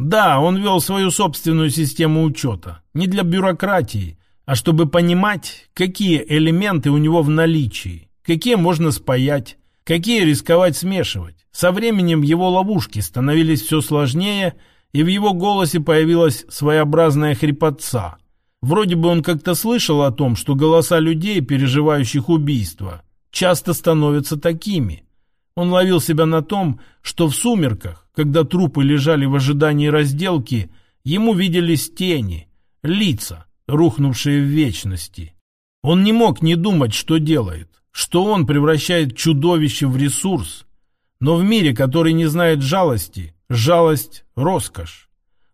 Да, он вел свою собственную систему учета. Не для бюрократии, а чтобы понимать, какие элементы у него в наличии, какие можно спаять, какие рисковать смешивать. Со временем его ловушки становились все сложнее, и в его голосе появилась своеобразная хрипотца. Вроде бы он как-то слышал о том, что голоса людей, переживающих убийство, часто становятся такими. Он ловил себя на том, что в сумерках, когда трупы лежали в ожидании разделки, ему виделись тени, лица, рухнувшие в вечности. Он не мог не думать, что делает, что он превращает чудовище в ресурс. Но в мире, который не знает жалости, жалость – роскошь.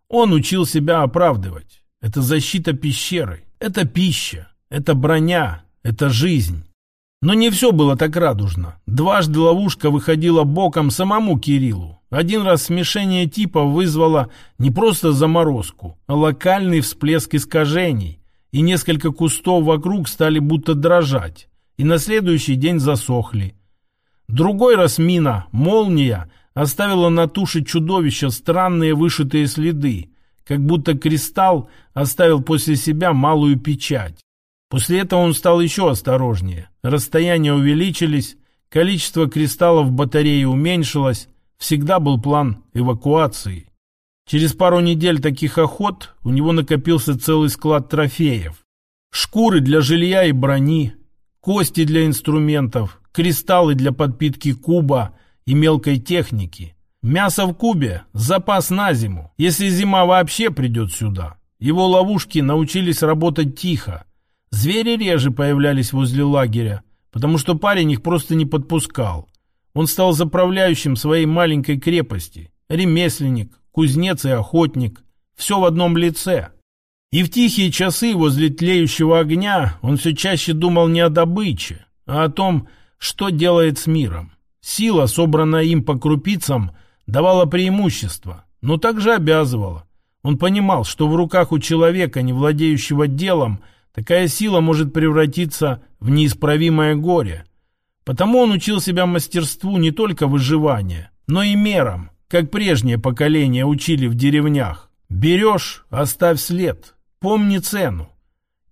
Он учил себя оправдывать. Это защита пещеры, это пища, это броня, это жизнь. Но не все было так радужно. Дважды ловушка выходила боком самому Кириллу. Один раз смешение типов вызвало не просто заморозку, а локальный всплеск искажений, и несколько кустов вокруг стали будто дрожать, и на следующий день засохли. Другой раз мина, молния, оставила на туше чудовища странные вышитые следы, как будто кристалл оставил после себя малую печать. После этого он стал еще осторожнее. Расстояния увеличились, количество кристаллов в батарее уменьшилось, всегда был план эвакуации. Через пару недель таких охот у него накопился целый склад трофеев. Шкуры для жилья и брони, кости для инструментов, кристаллы для подпитки куба и мелкой техники. Мясо в кубе – запас на зиму, если зима вообще придет сюда. Его ловушки научились работать тихо. Звери реже появлялись возле лагеря, потому что парень их просто не подпускал. Он стал заправляющим своей маленькой крепости. Ремесленник, кузнец и охотник. Все в одном лице. И в тихие часы возле тлеющего огня он все чаще думал не о добыче, а о том, что делает с миром. Сила, собранная им по крупицам – давала преимущество, но также обязывала. Он понимал, что в руках у человека, не владеющего делом, такая сила может превратиться в неисправимое горе. Потому он учил себя мастерству не только выживания, но и мерам, как прежнее поколение учили в деревнях. Берешь, оставь след, помни цену.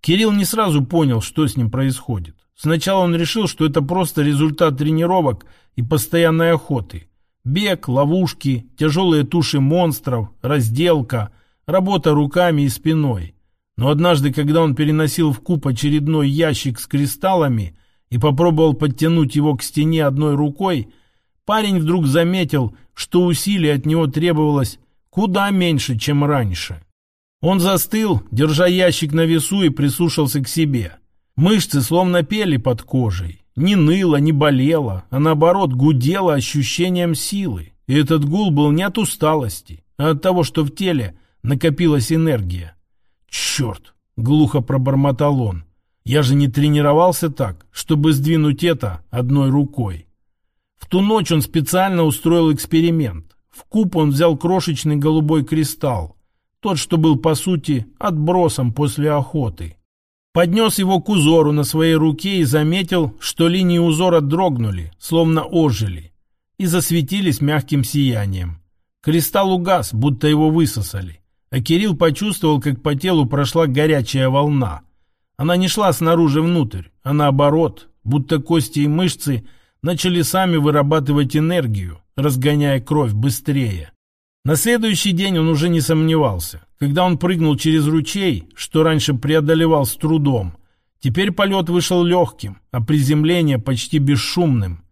Кирилл не сразу понял, что с ним происходит. Сначала он решил, что это просто результат тренировок и постоянной охоты – Бег, ловушки, тяжелые туши монстров, разделка, работа руками и спиной. Но однажды, когда он переносил в куб очередной ящик с кристаллами и попробовал подтянуть его к стене одной рукой, парень вдруг заметил, что усилий от него требовалось куда меньше, чем раньше. Он застыл, держа ящик на весу и прислушался к себе. Мышцы словно пели под кожей. Не ныло, не болело, а наоборот гудело ощущением силы. И этот гул был не от усталости, а от того, что в теле накопилась энергия. «Черт!» — глухо пробормотал он. «Я же не тренировался так, чтобы сдвинуть это одной рукой». В ту ночь он специально устроил эксперимент. В куб он взял крошечный голубой кристалл, тот, что был, по сути, отбросом после охоты. Поднес его к узору на своей руке и заметил, что линии узора дрогнули, словно ожили, и засветились мягким сиянием. Кристалл угас, будто его высосали, а Кирилл почувствовал, как по телу прошла горячая волна. Она не шла снаружи внутрь, а наоборот, будто кости и мышцы начали сами вырабатывать энергию, разгоняя кровь быстрее. На следующий день он уже не сомневался. Когда он прыгнул через ручей, что раньше преодолевал с трудом, теперь полет вышел легким, а приземление почти бесшумным.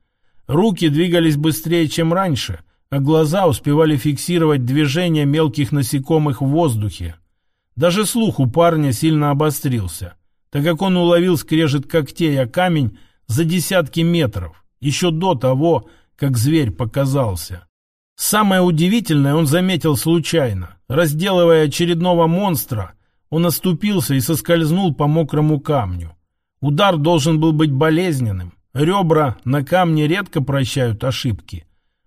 Руки двигались быстрее, чем раньше, а глаза успевали фиксировать движения мелких насекомых в воздухе. Даже слух у парня сильно обострился, так как он уловил скрежет когтей о камень за десятки метров, еще до того, как зверь показался. Самое удивительное он заметил случайно. Разделывая очередного монстра, он оступился и соскользнул по мокрому камню. Удар должен был быть болезненным. Ребра на камне редко прощают ошибки.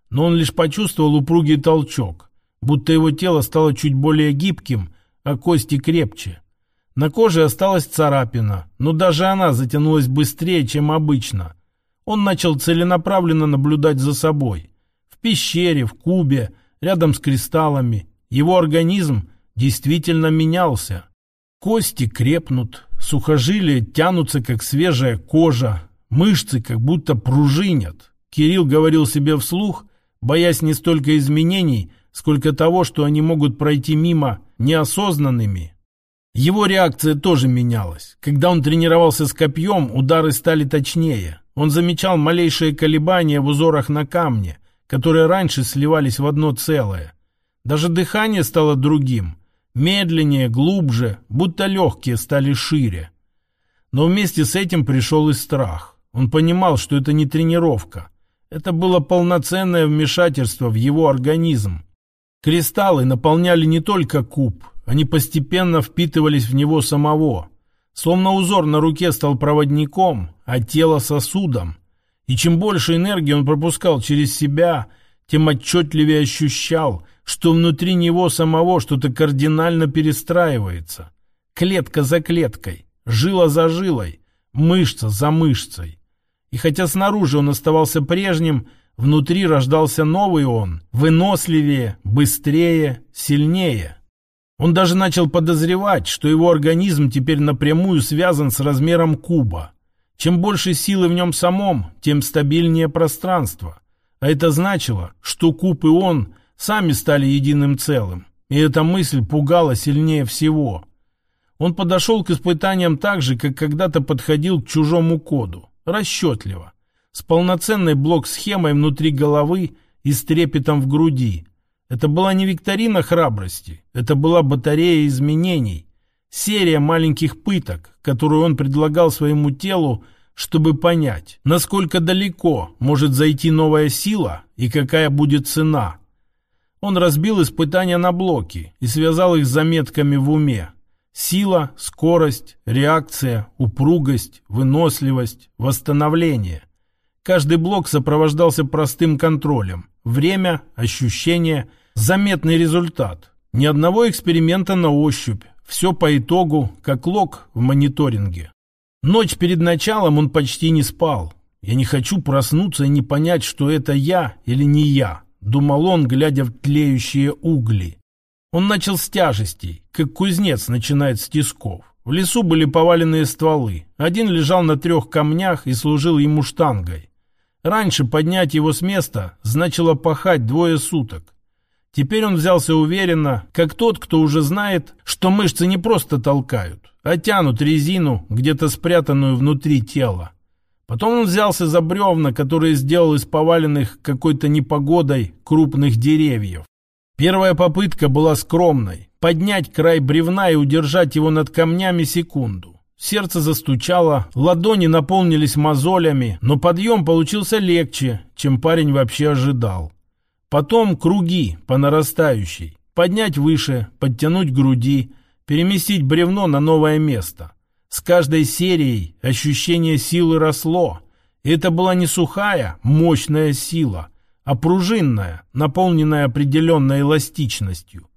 Но он лишь почувствовал упругий толчок, будто его тело стало чуть более гибким, а кости крепче. На коже осталась царапина, но даже она затянулась быстрее, чем обычно. Он начал целенаправленно наблюдать за собой – в пещере, в кубе, рядом с кристаллами. Его организм действительно менялся. Кости крепнут, сухожилия тянутся, как свежая кожа, мышцы как будто пружинят. Кирилл говорил себе вслух, боясь не столько изменений, сколько того, что они могут пройти мимо неосознанными. Его реакция тоже менялась. Когда он тренировался с копьем, удары стали точнее. Он замечал малейшие колебания в узорах на камне, которые раньше сливались в одно целое. Даже дыхание стало другим, медленнее, глубже, будто легкие стали шире. Но вместе с этим пришел и страх. Он понимал, что это не тренировка. Это было полноценное вмешательство в его организм. Кристаллы наполняли не только куб, они постепенно впитывались в него самого. Словно узор на руке стал проводником, а тело сосудом. И чем больше энергии он пропускал через себя, тем отчетливее ощущал, что внутри него самого что-то кардинально перестраивается. Клетка за клеткой, жила за жилой, мышца за мышцей. И хотя снаружи он оставался прежним, внутри рождался новый он, выносливее, быстрее, сильнее. Он даже начал подозревать, что его организм теперь напрямую связан с размером куба. Чем больше силы в нем самом, тем стабильнее пространство. А это значило, что куб и он сами стали единым целым. И эта мысль пугала сильнее всего. Он подошел к испытаниям так же, как когда-то подходил к чужому коду. Расчетливо. С полноценной блок-схемой внутри головы и с трепетом в груди. Это была не викторина храбрости, это была батарея изменений, серия маленьких пыток, которую он предлагал своему телу, чтобы понять, насколько далеко может зайти новая сила и какая будет цена. Он разбил испытания на блоки и связал их с заметками в уме. Сила, скорость, реакция, упругость, выносливость, восстановление. Каждый блок сопровождался простым контролем. Время, ощущение, заметный результат. Ни одного эксперимента на ощупь. Все по итогу, как лог в мониторинге. Ночь перед началом он почти не спал. «Я не хочу проснуться и не понять, что это я или не я», — думал он, глядя в тлеющие угли. Он начал с тяжестей, как кузнец начинает с тисков. В лесу были поваленные стволы. Один лежал на трех камнях и служил ему штангой. Раньше поднять его с места значило пахать двое суток. Теперь он взялся уверенно, как тот, кто уже знает, что мышцы не просто толкают, а тянут резину, где-то спрятанную внутри тела. Потом он взялся за бревна, которые сделал из поваленных какой-то непогодой крупных деревьев. Первая попытка была скромной – поднять край бревна и удержать его над камнями секунду. Сердце застучало, ладони наполнились мозолями, но подъем получился легче, чем парень вообще ожидал. Потом круги по нарастающей. Поднять выше, подтянуть груди, переместить бревно на новое место. С каждой серией ощущение силы росло. Это была не сухая, мощная сила, а пружинная, наполненная определенной эластичностью.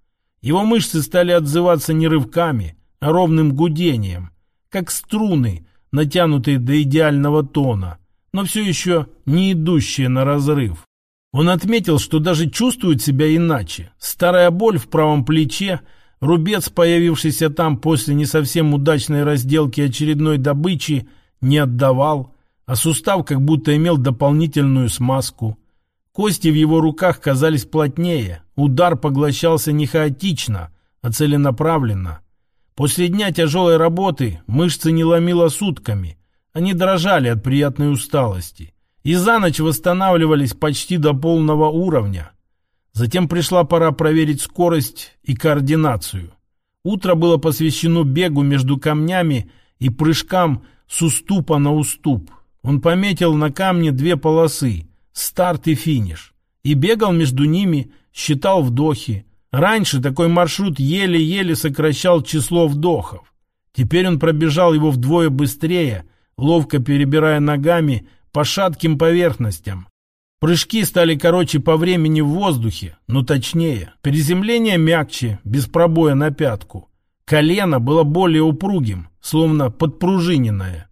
Его мышцы стали отзываться не рывками, а ровным гудением – как струны, натянутые до идеального тона, но все еще не идущие на разрыв. Он отметил, что даже чувствует себя иначе. Старая боль в правом плече, рубец, появившийся там после не совсем удачной разделки очередной добычи, не отдавал, а сустав как будто имел дополнительную смазку. Кости в его руках казались плотнее, удар поглощался не хаотично, а целенаправленно. После дня тяжелой работы мышцы не ломило сутками. Они дрожали от приятной усталости. И за ночь восстанавливались почти до полного уровня. Затем пришла пора проверить скорость и координацию. Утро было посвящено бегу между камнями и прыжкам с уступа на уступ. Он пометил на камне две полосы – старт и финиш. И бегал между ними, считал вдохи, Раньше такой маршрут еле-еле сокращал число вдохов. Теперь он пробежал его вдвое быстрее, ловко перебирая ногами по шатким поверхностям. Прыжки стали короче по времени в воздухе, но точнее. Приземление мягче, без пробоя на пятку. Колено было более упругим, словно подпружиненное.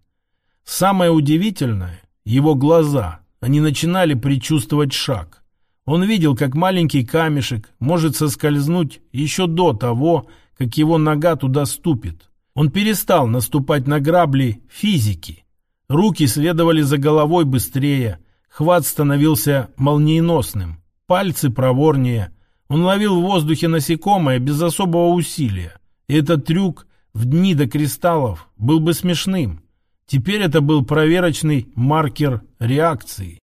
Самое удивительное – его глаза. Они начинали предчувствовать шаг. Он видел, как маленький камешек может соскользнуть еще до того, как его нога туда ступит. Он перестал наступать на грабли физики. Руки следовали за головой быстрее, хват становился молниеносным, пальцы проворнее. Он ловил в воздухе насекомое без особого усилия. И этот трюк в дни до кристаллов был бы смешным. Теперь это был проверочный маркер реакции.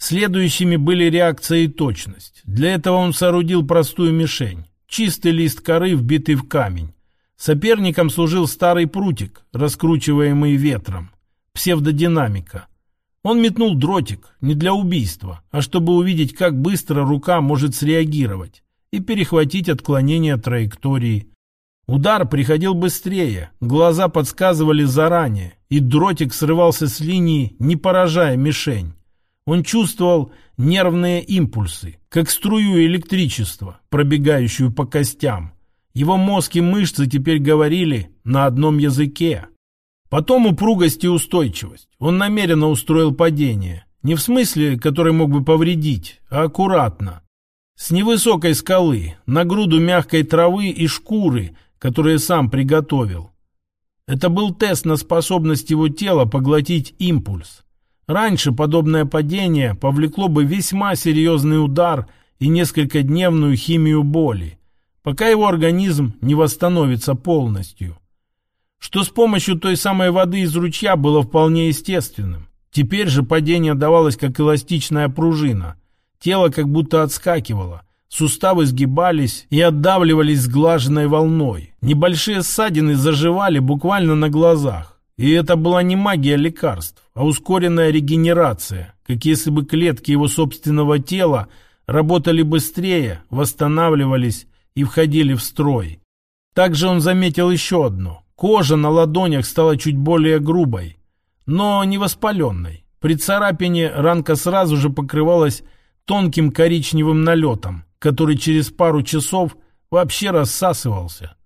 Следующими были реакция и точность. Для этого он соорудил простую мишень. Чистый лист коры, вбитый в камень. Соперником служил старый прутик, раскручиваемый ветром. Псевдодинамика. Он метнул дротик не для убийства, а чтобы увидеть, как быстро рука может среагировать и перехватить отклонение траектории. Удар приходил быстрее, глаза подсказывали заранее, и дротик срывался с линии, не поражая мишень. Он чувствовал нервные импульсы, как струю электричества, пробегающую по костям. Его мозг и мышцы теперь говорили на одном языке. Потом упругость и устойчивость. Он намеренно устроил падение. Не в смысле, который мог бы повредить, а аккуратно. С невысокой скалы, на груду мягкой травы и шкуры, которые сам приготовил. Это был тест на способность его тела поглотить импульс. Раньше подобное падение повлекло бы весьма серьезный удар и несколькодневную химию боли, пока его организм не восстановится полностью. Что с помощью той самой воды из ручья было вполне естественным. Теперь же падение давалось как эластичная пружина. Тело как будто отскакивало, суставы сгибались и отдавливались сглаженной волной. Небольшие ссадины заживали буквально на глазах. И это была не магия лекарств, а ускоренная регенерация, как если бы клетки его собственного тела работали быстрее, восстанавливались и входили в строй. Также он заметил еще одно. Кожа на ладонях стала чуть более грубой, но не воспаленной. При царапине ранка сразу же покрывалась тонким коричневым налетом, который через пару часов вообще рассасывался.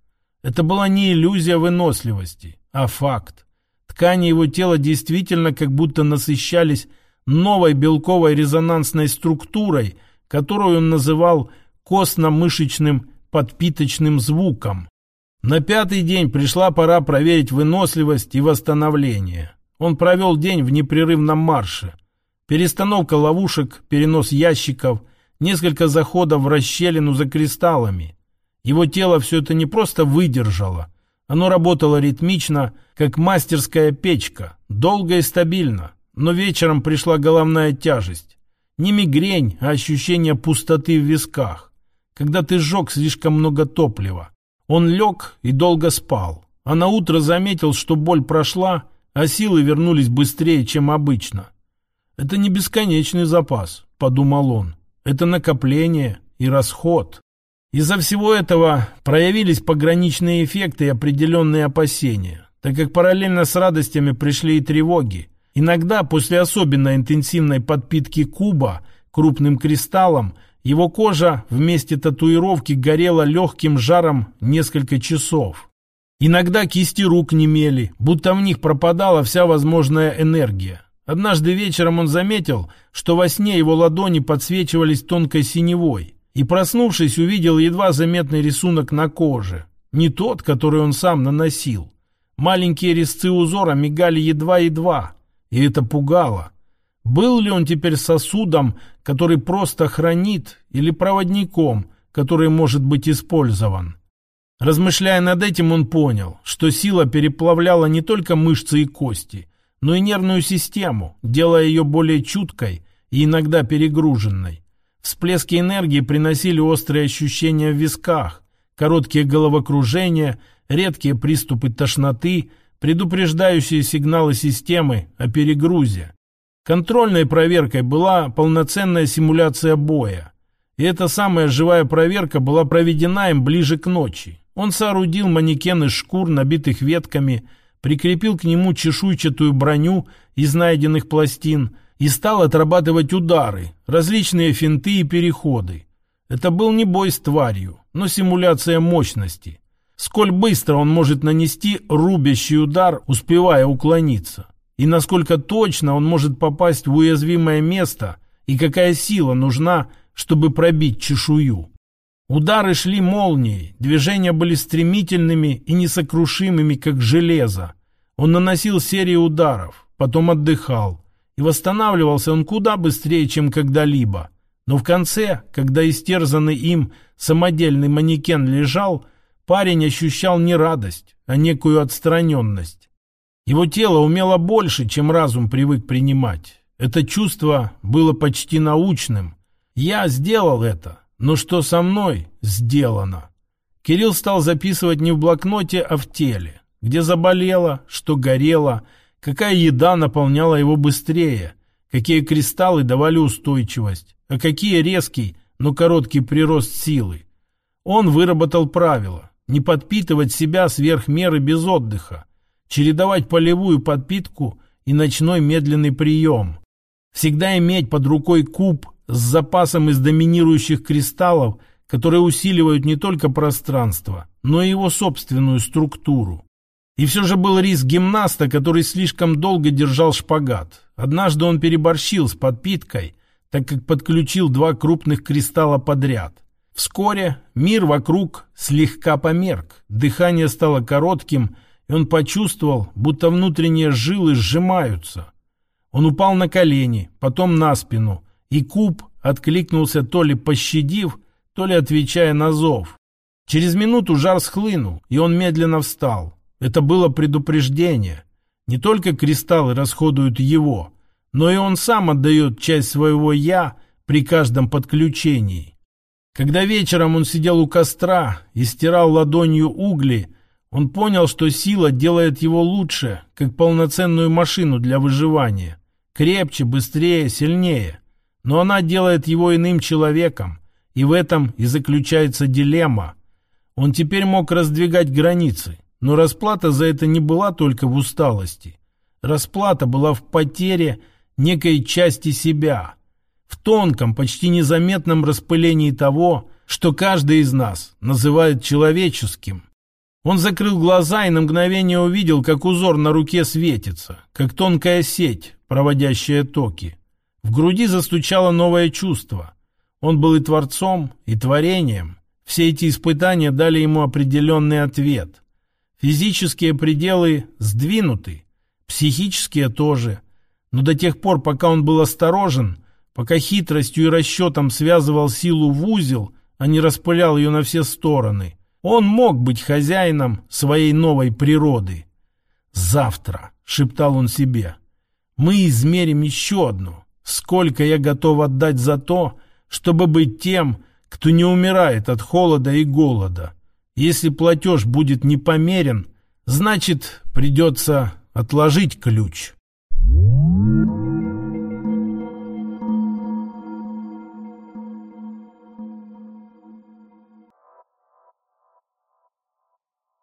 Это была не иллюзия выносливости, а факт. Ткани его тела действительно как будто насыщались новой белковой резонансной структурой, которую он называл костно-мышечным подпиточным звуком. На пятый день пришла пора проверить выносливость и восстановление. Он провел день в непрерывном марше. Перестановка ловушек, перенос ящиков, несколько заходов в расщелину за кристаллами. Его тело все это не просто выдержало, оно работало ритмично, как мастерская печка, долго и стабильно, но вечером пришла головная тяжесть. Не мигрень, а ощущение пустоты в висках, когда ты сжег слишком много топлива. Он лег и долго спал, а на утро заметил, что боль прошла, а силы вернулись быстрее, чем обычно. «Это не бесконечный запас», — подумал он. «Это накопление и расход». Из-за всего этого проявились пограничные эффекты и определенные опасения, так как параллельно с радостями пришли и тревоги. Иногда после особенно интенсивной подпитки куба крупным кристаллом его кожа вместе татуировки горела легким жаром несколько часов. Иногда кисти рук немели, будто в них пропадала вся возможная энергия. Однажды вечером он заметил, что во сне его ладони подсвечивались тонкой синевой и, проснувшись, увидел едва заметный рисунок на коже. Не тот, который он сам наносил. Маленькие резцы узора мигали едва-едва, и это пугало. Был ли он теперь сосудом, который просто хранит, или проводником, который может быть использован? Размышляя над этим, он понял, что сила переплавляла не только мышцы и кости, но и нервную систему, делая ее более чуткой и иногда перегруженной. Всплески энергии приносили острые ощущения в висках, короткие головокружения, редкие приступы тошноты, предупреждающие сигналы системы о перегрузе. Контрольной проверкой была полноценная симуляция боя. И эта самая живая проверка была проведена им ближе к ночи. Он соорудил манекен из шкур, набитых ветками, прикрепил к нему чешуйчатую броню из найденных пластин – и стал отрабатывать удары, различные финты и переходы. Это был не бой с тварью, но симуляция мощности. Сколь быстро он может нанести рубящий удар, успевая уклониться. И насколько точно он может попасть в уязвимое место, и какая сила нужна, чтобы пробить чешую. Удары шли молнией, движения были стремительными и несокрушимыми, как железо. Он наносил серию ударов, потом отдыхал. И восстанавливался он куда быстрее, чем когда-либо. Но в конце, когда истерзанный им самодельный манекен лежал, парень ощущал не радость, а некую отстраненность. Его тело умело больше, чем разум привык принимать. Это чувство было почти научным. Я сделал это, но что со мной сделано? Кирилл стал записывать не в блокноте, а в теле. Где заболело, что горело, какая еда наполняла его быстрее, какие кристаллы давали устойчивость, а какие резкий, но короткий прирост силы. Он выработал правило не подпитывать себя сверх меры без отдыха, чередовать полевую подпитку и ночной медленный прием, всегда иметь под рукой куб с запасом из доминирующих кристаллов, которые усиливают не только пространство, но и его собственную структуру. И все же был риск гимнаста, который слишком долго держал шпагат. Однажды он переборщил с подпиткой, так как подключил два крупных кристалла подряд. Вскоре мир вокруг слегка померк, дыхание стало коротким, и он почувствовал, будто внутренние жилы сжимаются. Он упал на колени, потом на спину, и куб откликнулся то ли пощадив, то ли отвечая на зов. Через минуту жар схлынул, и он медленно встал. Это было предупреждение. Не только кристаллы расходуют его, но и он сам отдает часть своего «я» при каждом подключении. Когда вечером он сидел у костра и стирал ладонью угли, он понял, что сила делает его лучше, как полноценную машину для выживания. Крепче, быстрее, сильнее. Но она делает его иным человеком, и в этом и заключается дилемма. Он теперь мог раздвигать границы, но расплата за это не была только в усталости. Расплата была в потере некой части себя – в тонком, почти незаметном распылении того, что каждый из нас называет человеческим. Он закрыл глаза и на мгновение увидел, как узор на руке светится, как тонкая сеть, проводящая токи. В груди застучало новое чувство. Он был и творцом, и творением. Все эти испытания дали ему определенный ответ. Физические пределы сдвинуты, психические тоже. Но до тех пор, пока он был осторожен, пока хитростью и расчетом связывал силу в узел, а не распылял ее на все стороны. Он мог быть хозяином своей новой природы. «Завтра», — шептал он себе, — «мы измерим еще одну. Сколько я готов отдать за то, чтобы быть тем, кто не умирает от холода и голода. Если платеж будет непомерен, значит, придется отложить ключ. Thank you.